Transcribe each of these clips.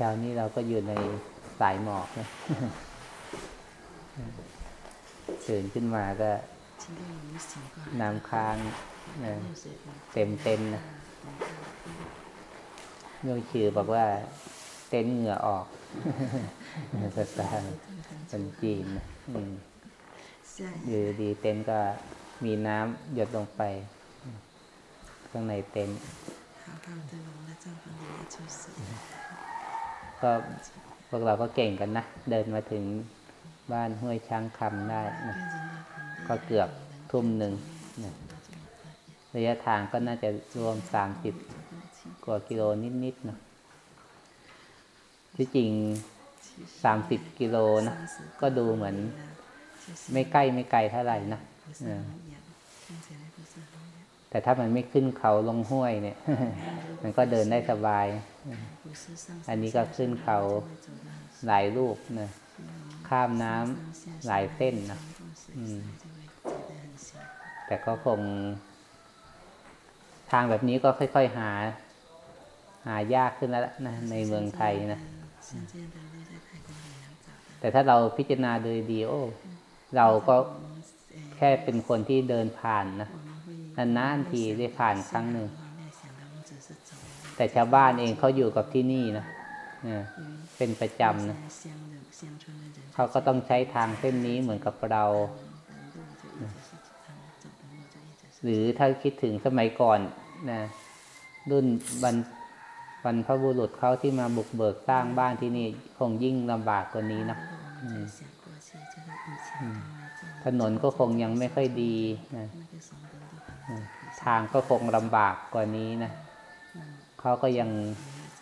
เช้านี้เราก็อยู่ในสายหมอกนะตื่นขึ้นมาก็น้ำค้างนะเต็มเต็มนะโยชื่อบอกว่า เต็นเหงื่อออกภาษานจีนอยู่ดีเต็นก็มีน้ำหยดลงไป ข้างในเต็น ก็พวกเราก็เก่งกันนะ เดินมาถึงบ้านห้วยช้างคำได้นะก็เกือบทุ่มหนึ่งนะระยะทางก็น่าจะรวมสามสิบกว่ากิโลนิดๆเนาะที่จริงสามสิบกิโลนะ ก็ดูเหมือน ไม่ใกล้ไม่ไกลเท่าไหร่นะแต่ถ้ามันไม่ขึ้นเขาลงห้วยเนี่ย มันก็เดินได้สบาย อันนี้ก็ขึ้นเขาหลายรูปนะข้ามน้ำหลายเส้นนะแต่ก็คง ทางแบบนี้ก็ค่อย ๆ หา หายากขึ้นแล้วนะในเมืองไทยนะแต่ถ้าเราพิจารณาโดยดีโอเราก็แค่เป็นคนที่เดินผ่านนะนานๆทีได้ผ่านครั้งหนึ่ง แต่ชาวบ้านเองเขาอยู่กับที่นี่นะเป็นประจำนะเขาก็ต้องใช้ทางเส้นนี้เหมือนกับเรา หรือถ้าคิดถึงสมัยก่อนนะรุ่นบรรบรรพบุรุษเขาที่มาบุกเบิกสร้างบ้านที่นี่คงยิ่งลำบากกว่านี้นะถนนก็คงยังไม่ค่อยดีนะทางก็คงลำบากกว่านี้นะ เขาก็ยัง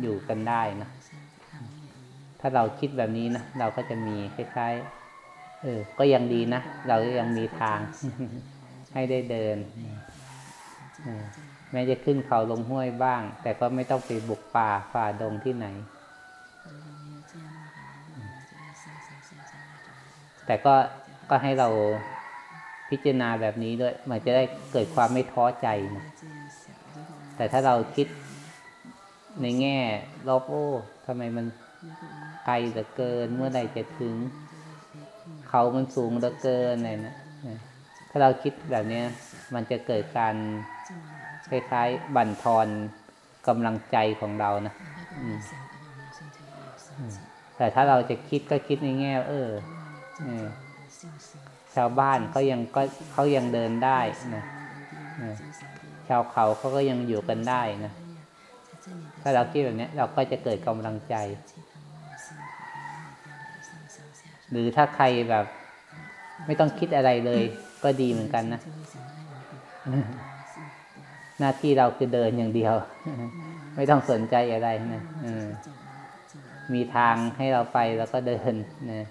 อยู่กันได้นะ ถ้าเราคิดแบบนี้นะ เราก็จะมีคล้ายๆเออ ก็ยังดีนะ เราก็ยังมีทาง ให้ได้เดินเออแม้จะขึ้นเขาลงห้วยบ้าง แต่ก็ไม่ต้องไปบุกป่าฝ่าดงที่ไหน แต่ก็ก็ให้เราพิจารณาแบบนี้ด้วย มันจะได้เกิดความไม่ท้อใจนะแต่ถ้าเราคิด ในแง่ลบโอ้ทำไมมันไกลเหลือเกิน เมื่อไหร่จะถึง เขามันสูงเหลือเกินอะไรนะถ้าเราคิดแบบนี้มันจะเกิดการคล้ายๆบั่นทอนกำลังใจของเรานะแต่ถ้าเราจะคิดก็คิดในแง่ เออเชาวบ้านเขายังก็เขายังเดินได้นะชาวเขาเขาก็ยังอยู่กันได้นะ ถ้าเราคิดแบบนี้เราก็จะเกิดกำลังใจ หรือถ้าใครแบบ ไม่ต้องคิดอะไรเลย ก็ดีเหมือนกันนะ หน้าที่เราคือเดินอย่างเดียว ไม่ต้องสนใจอะไรนะมีทางให้เราไปแล้วก็เดินนะ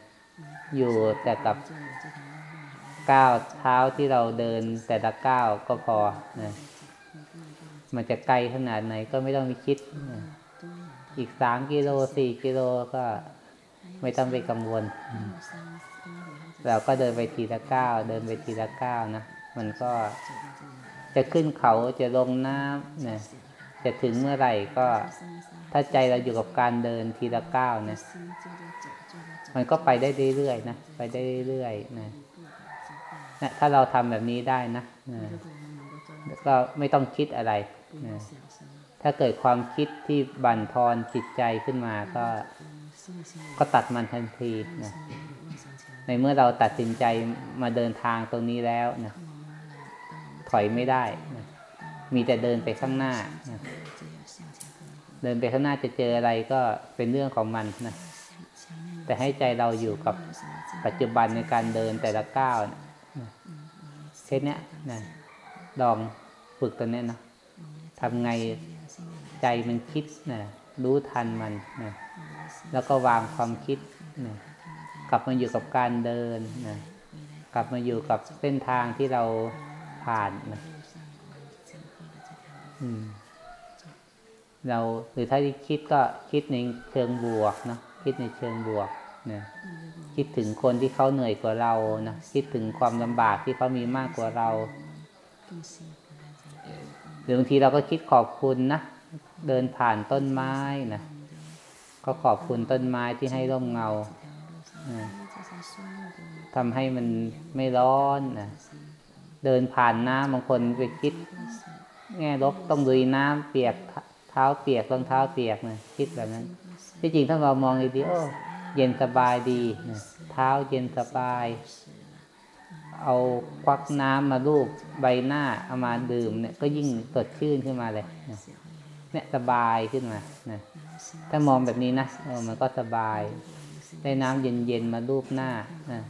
อยู่แต่กับก้าวเท้าที่เราเดินแต่ละก้าวก็พอนะ มันจะไกลขนาดไหนก็ไม่ต้องไปคิดนะอีกสามกิโลสี่กิโลก็ไม่ต้องไปกังวล เราก็เดินไปทีละก้าวเดินไปทีละก้าวนะ มันก็จะขึ้นเขาจะลงน้ำนะจะถึงเมื่อไหร่ก็ ถ้าใจเราอยู่กับการเดินทีละก้าวนะ มันก็ไปได้เรื่อยๆนะ ไปได้เรื่อยๆนะนะถ้าเราทำแบบนี้ได้นะนะแล้วก็ไม่ต้องคิดอะไรนะ ถ้าเกิดความคิดที่บั่นทอนจิตใจขึ้นมาก็ก็ตัดมันทันทีนะในเมื่อเราตัดสินใจมาเดินทางตรงนี้แล้วนะถอยไม่ได้นะมีแต่เดินไปข้างหน้านะเดินไปข้างหน้าจะเจออะไรก็เป็นเรื่องของมันนะแต่ให้ใจเราอยู่กับปัจจุบันในการเดินแต่ละก้าวนะเช่นเนี้ยนะลองฝึกตัวเนี้ยนะ ทำไงใจมันคิดนะรู้ทันมันนะแล้วก็วางความคิดนะกลับมาอยู่กับการเดินนะกลับมาอยู่กับเส้นทางที่เราผ่านนะเราหรือถ้าที่คิดก็คิดในเชิงบวกนะคิดในเชิงบวกนะคิดถึงคนที่เขาเหนื่อยกว่าเรานะคิดถึงความลำบากที่เขามีมากกว่าเรา รือบางทีเราก็คิดขอบคุณนะเดินผ่านต้นไม้นะก็ขอบคุณต้นไม้ที่ให้ร่มเงาทำให้มันไม่ร้อนนะเดินผ่านน้ำบางคนไปคิด แง่ลบต้องดุยน้ำเปียกเท้าเปียกรองเท้าเปียกนะคิดแบบนั้น ที่จริงถ้าเรามองดีๆเย็นสบายดีเท้าเย็นสบาย เอาควักน้ำมาลูบใบหน้าเอามาดื่มเนี่ยก็ยิ่งสดชื่นขึ้นมาเลยเนี่ยสบายขึ้นมานะถ้ามองแบบนี้นะเออมันก็สบาย ได้น้ำเย็นๆมาลูบหน้านะ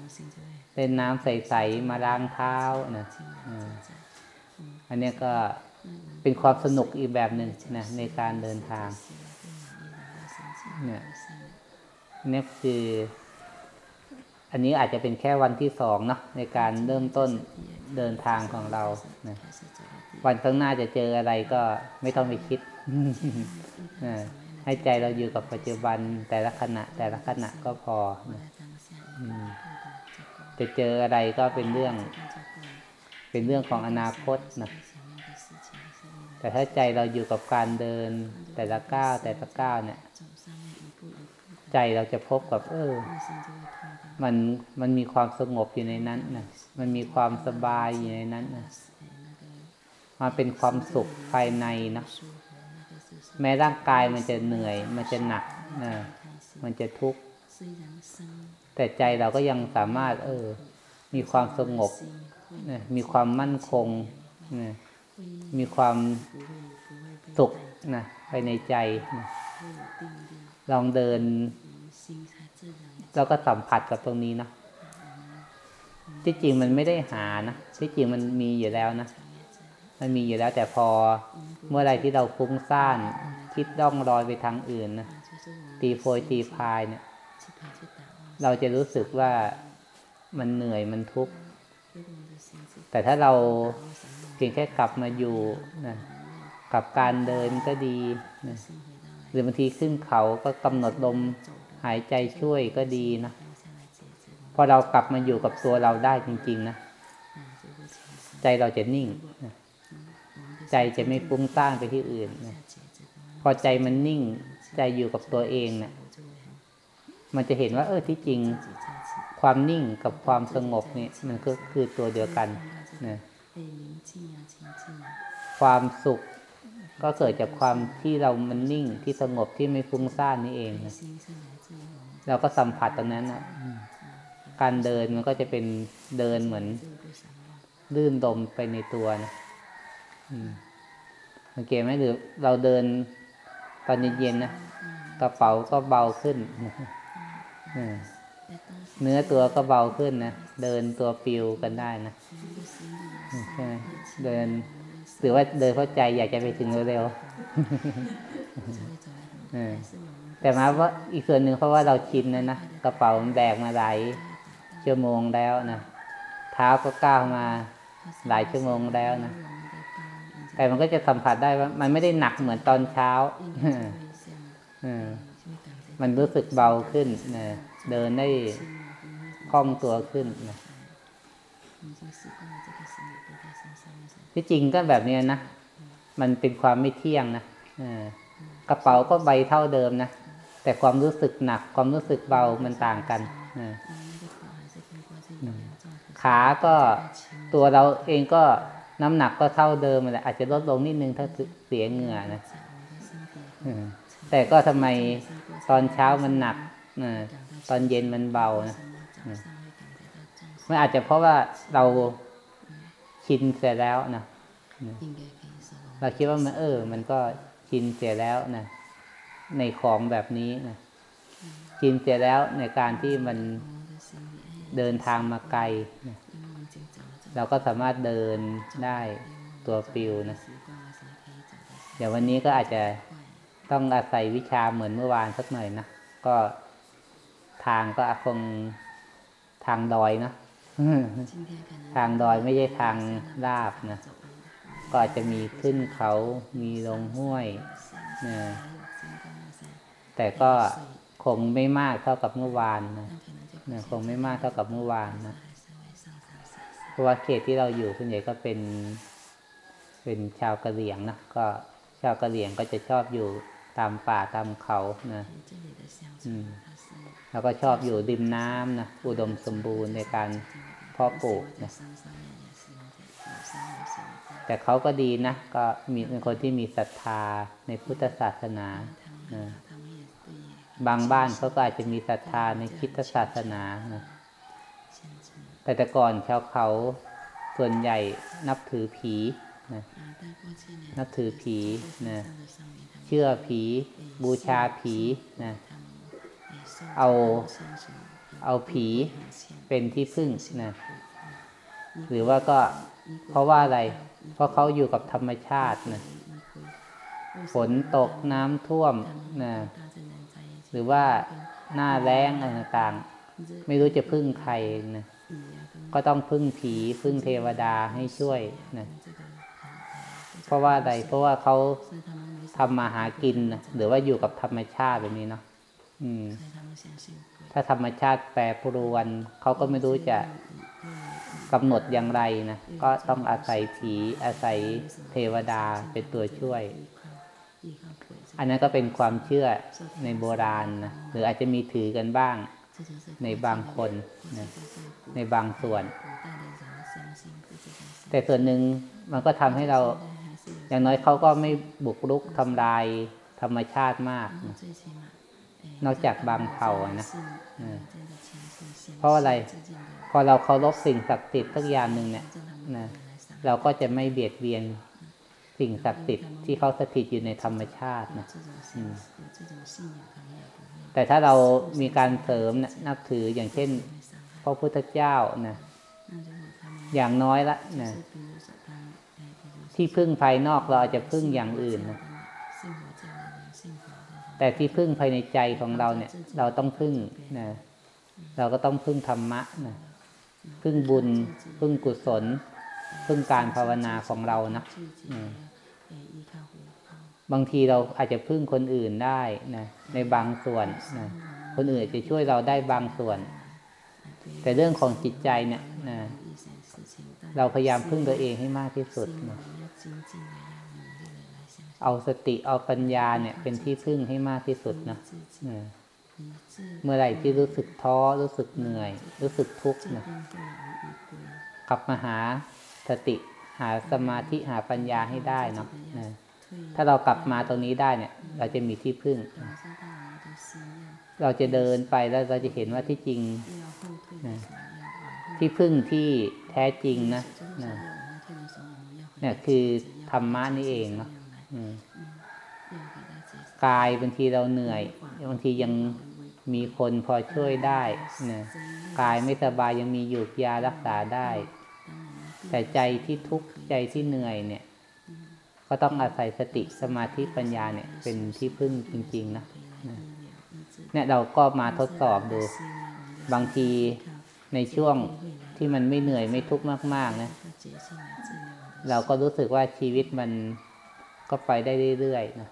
ได้น้ำใสๆมาล้างเท้านะอันนี้ก็เป็นความสนุกอีกแบบหนึ่งนะในการเดินทางเนี่ยเนี่ยคือ อันนี้อาจจะเป็นแค่วันที่สองเนาะในการเริ่มต้นเดินทางของเรานะวันข้างหน้าจะเจออะไรก็ไม่ต้องไปคิดนะให้ใจเราอยู่กับปัจจุบันแต่ละขณะ แต่ละขณะก็พอนะอืมจะเจออะไรก็เป็นเรื่อง เป็นเรื่องของอนาคตนะแต่ถ้าใจเราอยู่กับการเดิน แต่ละก้าวแต่ละก้าวเนี่ย ใจเราจะพบกับ เออ มันมันมีความสงบอยู่ในนั้นนะมันมีความสบายอยู่ในนั้นนะมาเป็นความสุขภายในนะแม้ร่างกายมันจะเหนื่อย มันจะหนักนะมันจะทุกข์แต่ใจเราก็ยังสามารถ เออ มีความสงบนะมีความมั่นคงนะมีความสุขนะภายในใจนะลองเดิน เราก็สัมผัสกับตรงนี้นะที่จริงมันไม่ได้หานะที่จริงมันมีอยู่แล้วนะมันมีอยู่แล้ว แต่พอเมื่อไรที่เราฟุ้งซ่านคิดร่องรอยไปทางอื่นนะตีโพยตีพายเนี่ย เราจะรู้สึกว่ามันเหนื่อยมันทุกข์แต่ถ้าเราเพียงแค่กลับมาอยู่นะกับการเดินก็ดีนะหรือบางทีขึ้นเขาก็กำหนดลม หายใจช่วยก็ดีนะพอเรากลับมาอยู่กับตัวเราได้จริง ๆ นะ ใจเราจะนิ่งนะใจจะไม่ฟุ้งซ่านไปที่อื่นนะพอใจมันนิ่ง ใจอยู่กับตัวเองเนะี่ยมันจะเห็นว่า เออที่จริง ความนิ่งกับความสงบนี่มันก็คือตัวเดียวกันนะความสุขก็เกิดจากความที่เรามันนิ่งที่สงบที่ไม่ฟุ้งซ่านนี่เองนะ เราก็สัมผัสตรงนั้นนะการเดินมันก็จะเป็นเดินเหมือนลื่นดมไปในตัวนะสังเกตไหมหรือเราเดินตอนเย็นๆนะกระเป๋าก็เบาขึ้นเนื้อตัวก็เบาขึ้นนะ เดินตัวปิวกันได้นะใช่ไหมเดินหรือว่าเดินเพราะใจอยากจะไปถึงเร็วๆ แต่มาว่าอีกส่วนหนึ่งเพราะว่าเราชินนะนะกระเป๋ามันแบกมาหลายชั่วโมงแล้วนะเท้าก็ก้าวมาหลายชั่วโมงแล้วนะแต่มันก็จะสัมผัสได้ว่ามันไม่ได้หนักเหมือนตอนเช้ามันรู้สึกเบาขึ้นนะเดินได้คล่องตัวขึ้นนะที่จริงก็แบบนี้นะ มันเป็นความไม่เที่ยงนะกระเป๋าก็ใบเท่าเดิมนะ แต่ความรู้สึกหนักความรู้สึกเบามันต่างกันขาก็ตัวเราเองก็น้ำหนักก็เท่าเดิมแหละอาจจะลดลงนิดนึงถ้าเสียเหงื่อนะแต่ก็ทำไมตอนเช้ามันหนักตอนเย็นมันเบานะมันอาจจะเพราะว่าเราชินเสียแล้วนะเราคิดว่ามันเออ มันก็ชินเสียแล้วนะ ในของแบบนี้นะชินเสียแล้วในการที่มันเดินทางมาไกลนะเราก็สามารถเดินได้ตัวปิวนะเดี๋ยววันนี้ก็อาจจะต้องอาศัยวิชาเหมือนเมื่อวานสักหน่อยนะ ก็ทางก็คงทางดอยนะทางดอยไม่ใช่ทางราบนะ ก็อาจจะมีขึ้นเขา มีลงห้วยนะ แต่ก็คงไม่มากเท่ากับเมื่อวานนะคงไม่มากเท่ากับเมื่อวานนะเพราะว่าเขตที่เราอยู่ส่วนใหญ่ก็เป็น เป็นชาวกะเหรี่ยงนะก็ชาวกะเหรี่ยงก็จะชอบอยู่ตามป่าตามเขานะแล้วก็ชอบอยู่ริมน้ำนะอุดมสมบูรณ์ในการเพาะปลูกนะแต่เขาก็ดีนะ ก็มีเป็นคนที่มีศรัทธาในพุทธศาสนานะ บางบ้านเขาก็อาจจะมีศรัทธาในคิดศาสนาแต่แต่ก่อนชาวเขาส่วนใหญ่นับถือผีนะนับถือผีนะเชื่อผีบูชาผีนะเอาเอาผีเป็นที่พึ่งนะหรือว่าก็เพราะว่าอะไร เพราะเขาอยู่กับธรรมชาตินะฝนตกน้ำท่วมนะ หรือว่าหน้าแรงอะไรต่างๆ ไม่รู้จะพึ่งใครนะก็ต้องพึ่งผีพึ่งเทวดาให้ช่วยนะเพราะว่าใดเพราะว่าเขาทำมาหากินนะหรือว่าอยู่กับธรรมชาติแบบนี้เนาะอืม ถ้าธรรมชาติแปรปรวนเขาก็ไม่รู้จะกำหนดอย่างไรนะก็ต้องอาศัยผีอาศัยเทวดาเป็นตัวช่วย อันนั้นก็เป็นความเชื่อในโบราณนะหรืออาจจะมีถือกันบ้าง ในบางคนนในบางส่วน แต่ส่วนหนึ่งมันก็ทำให้เรา อย่างน้อยเขาก็ไม่บุกรุกทำลายธรรมชาติมากนะนอกจากบางเผ่านะ เพราะอะไร พอเราเคารพสิ่งศักดิ์สิทธิ์สักอย่างหนึ่งเนี่ยนะเราก็จะไม่เบียดเบียน สิ่งศักดิ์สิทธิ์ที่เขาสถิตอยู่ในธรรมชาตินะแต่ถ้าเรามีการเสริมนะนับถืออย่างเช่น พระพุทธเจ้านะอย่างน้อยละนะที่พึ่งภายนอกเราอาจจะพึ่งอย่างอื่นนะแต่ที่พึ่งภายในใจของเราเนี่ย เราต้องพึ่งนะเราก็ต้องพึ่งธรรมะนะพึ่งบุญ พึ่งกุศล พึ่งการภาวนาของเรานะอื บางทีเราอาจจะพึ่งคนอื่นได้นะในบางส่วนนะคนอื่นจะช่วยเราได้บางส่วน แต่เรื่องของจิตใจเนี่ยนะเราพยายามพึ่งตัวเองให้มากที่สุดนะเอาสติเอาปัญญาเนี่ย เป็นที่พึ่งให้มากที่สุดนะเมื่อไหร่ที่รู้สึกท้อรู้สึกเหนื่อย รู้สึกทุกข์นะกลับมาหาสติหาสมาธิหาปัญญาให้ได้เนาะ ถ้าเรากลับมาตรงนี้ได้เนี่ย เราจะมีที่พึ่ง เราจะเดินไปแล้วเราจะเห็นว่าที่จริงที่พึ่งที่แท้จริงนะเนี่ยคือธรรมะนี่เองเนาะกายบางทีเราเหนื่อยบางทียังมีคนพอช่วยได้นะกายไม่สบายยังมีหยุกยารักษาได้ แต่ใจที่ทุกข์ใจที่เหนื่อยเนี่ย ก็ต้องอาศัยสติสมาธิปัญญาเนี่ย เป็นที่พึ่งจริง ๆ นะเนี่ยเราก็มาทดสอบดู บางทีในช่วงที่มันไม่เหนื่อยไม่ทุกข์มาก ๆ นะ เราก็รู้สึกว่าชีวิตมันก็ไปได้เรื่อยๆนะ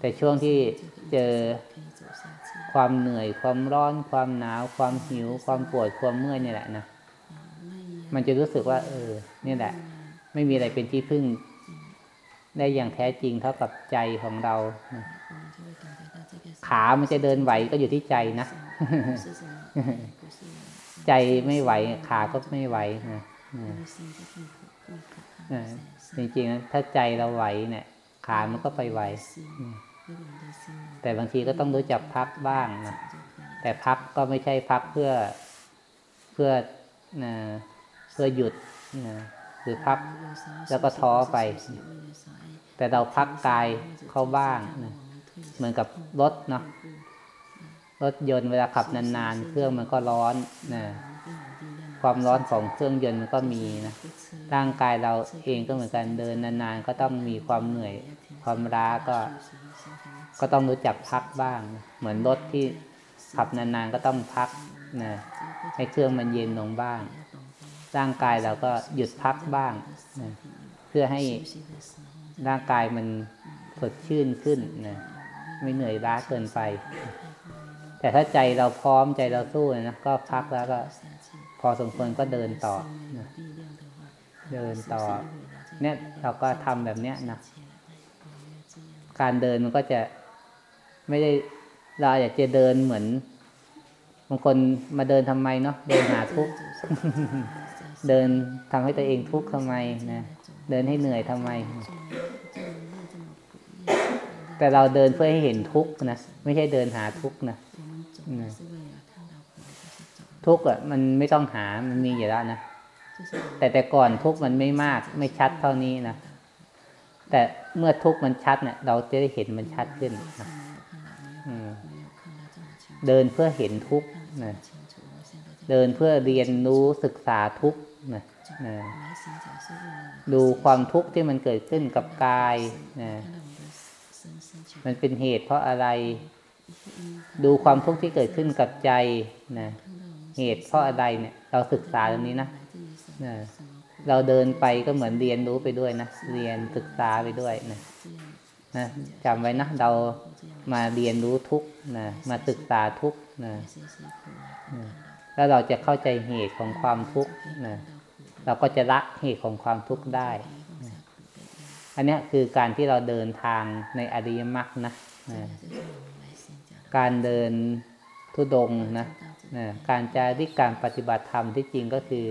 แต่ช่วงที่เจอความเหนื่อยความร้อน ความหนาว ความหิว ความปวดความเมื่อยเนี่ยแหละนะมันจะรู้สึกว่า เออเนี่ยแหละ ไม่มีอะไรเป็นที่พึ่ง ได้อย่างแท้จริงเท่ากับใจของเรานะขามันจะเดินไหวก็อยู่ที่ใจนะ ใจไม่ไหว ขาก็ไม่ไหวนะนะนะจริงๆนะถ้าใจเราไหวเนี่ย ขามันก็ไปไหว แต่บางทีก็ต้องรู้จักพักบ้างนะ แต่พักก็ไม่ใช่พักเพื่อเพื่อนะเพื่อหยุดนะ หรือพักแล้วก็ท้อไป แต่เราพักกายเข้าบ้างนะเหมือนกับรถเนาะรถยนต์เวลาขับนานๆ เครื่องมันก็ร้อนนะความร้อนของเครื่องยนต์มันก็มีนะร่างกายเราเองก็เหมือนกันเดินนานๆ ก็ต้องมีความเหนื่อย ความล้าก็ ก็ต้องรู้จักพักบ้างนะเหมือนรถที่ขับนานๆก็ต้องพักนะให้เครื่องมันเย็นลงบ้าง ร่างกายเราก็หยุดพักบ้างนะเพื่อให้ร่างกายมันสดชื่นขึ้นนะไม่เหนื่อยล้าเกินไป แต่ถ้าใจเราพร้อมใจเราสู้นะก็พักแล้วก็พอสมควรก็เดินต่อนะเดินต่อ เนี่ยเราก็ทำแบบเนี้ยนะการเดินมันก็จะไม่ได้เราอยากจะเดินเหมือนบางคนมาเดินทำไมเนาะเดินหาทุกข์ เดินทำให้ตัวเองทุกข์ทำไมนะเดินให้เหนื่อยทำไม แต่เราเดินเพื่อให้เห็นทุกข์นะไม่ใช่เดินหาทุกข์นะทุกข์อะมันไม่ต้องหามันมีอยู่แล้วนะแต่แต่ก่อนทุกข์มันไม่มาก ไม่ชัดเท่านี้นะแต่เมื่อทุกข์มันชัดเนี่ยเราจะได้เห็นมันชัดขึ้นนะเดินเพื่อเห็นทุกข์นะเดินเพื่อเรียนรู้ศึกษาทุกข์ นะดูความทุกข์ที่มันเกิดขึ้นกับกายนะมันเป็นเหตุเพราะอะไร ดูความทุกข์ที่เกิดขึ้นกับใจนะเหตุเพราะอะไรเนี่ย เราศึกษาตรงนี้นะนะเราเดินไปก็เหมือนเรียนรู้ไปด้วยนะเรียนศึกษาไปด้วยนะนะจำไว้นะเรามาเรียนรู้ทุกนะมาศึกษาทุกนะแล้วเราจะเข้าใจเหตุของความทุกข์นะ เราก็จะละเหตุของความทุกข์ได้ อันนี้คือการที่เราเดินทางในอริยมรรคนะ การเดินทุดงนะการจาริกการปฏิบัติธรรมที่จริงก็คือ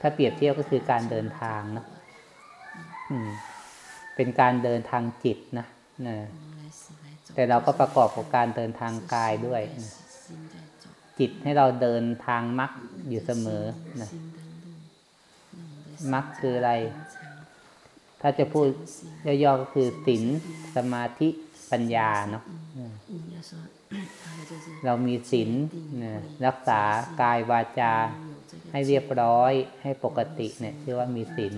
ถ้าเปรียบเทียบก็คือการเดินทางนะเป็นการเดินทางจิตนะแต่เราก็ประกอบกับการเดินทางกายด้วย จิตให้เราเดินทางมรรคอยู่เสมอนะ มักคืออะไร ถ้าจะพูดย่อๆก็คือศีลสมาธิปัญญาเนาะเรามีศีลรักษากายวาจา ให้เรียบร้อยให้ปกติเนี่ยเรียกว่ามีศีล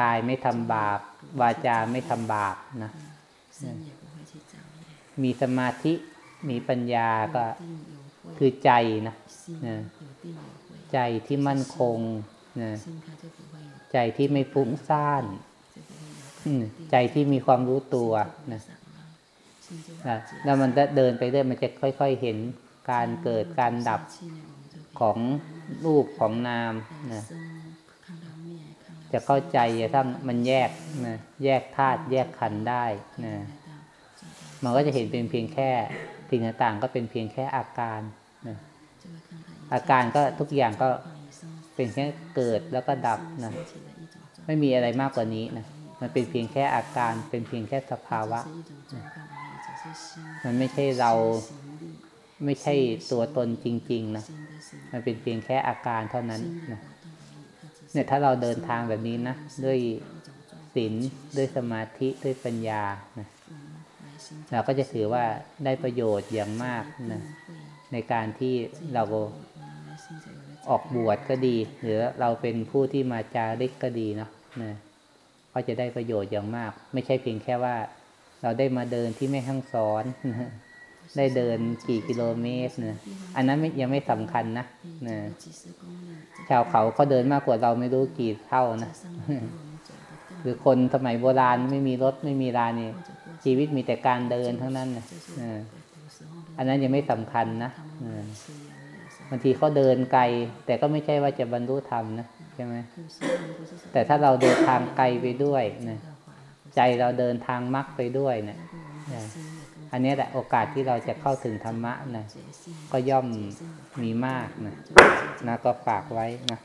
กายไม่ทำบาป วาจาไม่ทำบาปนะมีสมาธิมีปัญญาก็คือใจนะ ใจที่มั่นคงนะใจที่ไม่ฟุ้งซ่านใจที่มีความรู้ตัวนะแล้วมันจะเดินไปเรื่อยมันจะค่อย ๆ เห็นการเกิดการดับของรูปของนามนะจะเข้าใจจะทั้งมันแยกนะแยกธาตุแยกขันได้นะมันก็จะเห็นเป็นเพียงแค่สิ่งต่างก็เป็นเพียงแค่อาการนะ อาการก็ทุกอย่างก็เป็นแค่เกิดแล้วก็ดับนะไม่มีอะไรมากกว่านี้นะมันเป็นเพียงแค่อาการเป็นเพียงแค่สภาวะนะมันไม่ใช่เราไม่ใช่ตัวตนจริง ๆ นะ มันเป็นเพียงแค่อาการเท่านั้นนะเนี่ยถ้าเราเดินทางแบบนี้นะ ด้วยศีลด้วยสมาธิด้วยปัญญานะเราก็จะถือว่าได้ประโยชน์อย่างมากนะในการที่เรา ออกบวชก็ดี หรือเราเป็นผู้ที่มาจาริกก็ดีเนาะนะก็จะได้ประโยชน์อย่างมาก ไม่ใช่เพียงแค่ว่า เราได้มาเดินที่แม่ห้องสอนได้เดินกี่กิโลเมตรเนะอันนั้นยังไม่สำคัญนะนะชาวเขาเขาเดินมากกว่าเราไม่รู้กี่เท่านะหรือคนสมัยโบราณไม่มีรถไม่มีรานี่ชีวิตมีแต่การเดินเท่านั้นนะอันนั้นยังไม่สำคัญนะ บางทีเขาเดินไกล แต่ก็ไม่ใช่ว่าจะบรรลุธรรมนะใช่ไหมแต่ถ้าเราเดินทางไกลไปด้วยนะใจเราเดินทางมรรคไปด้วยเนะี่ยอันนี้แหละโอกาสที่เราจะเข้าถึงธรรมะนะก็ย่อมมีมากนะนะก็ฝากไว้นะ